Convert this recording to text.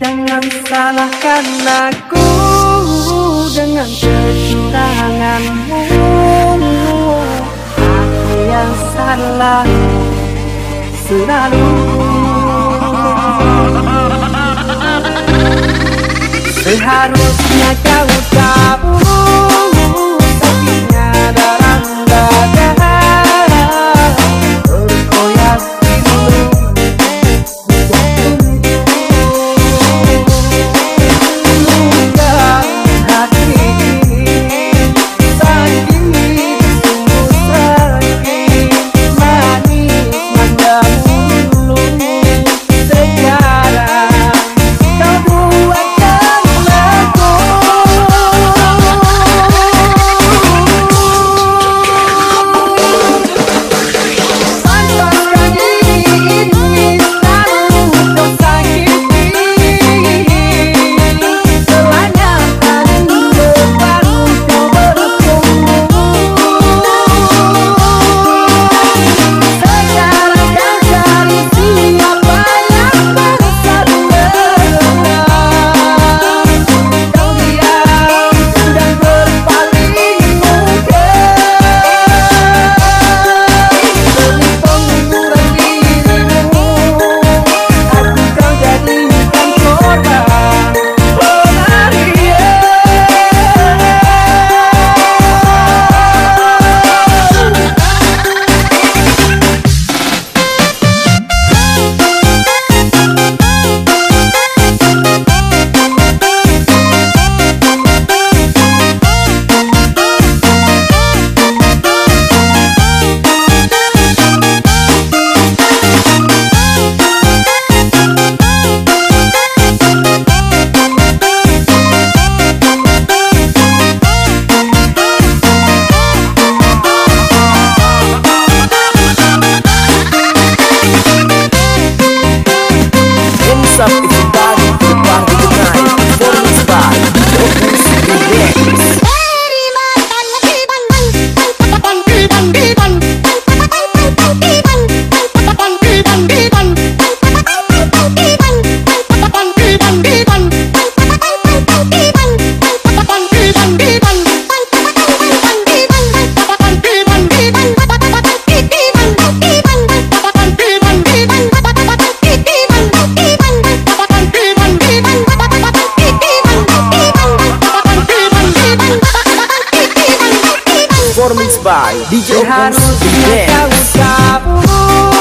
Jangan salahkan aku dengan kecuranganmu. Aku yang salah selalu. Seharusnya kau up, it's a party, party tonight. Performance by Opus Remix. Performance by DJ Opus Dance